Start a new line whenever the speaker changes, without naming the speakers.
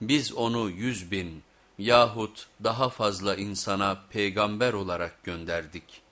biz onu yüz bin yahut daha fazla insana peygamber olarak gönderdik.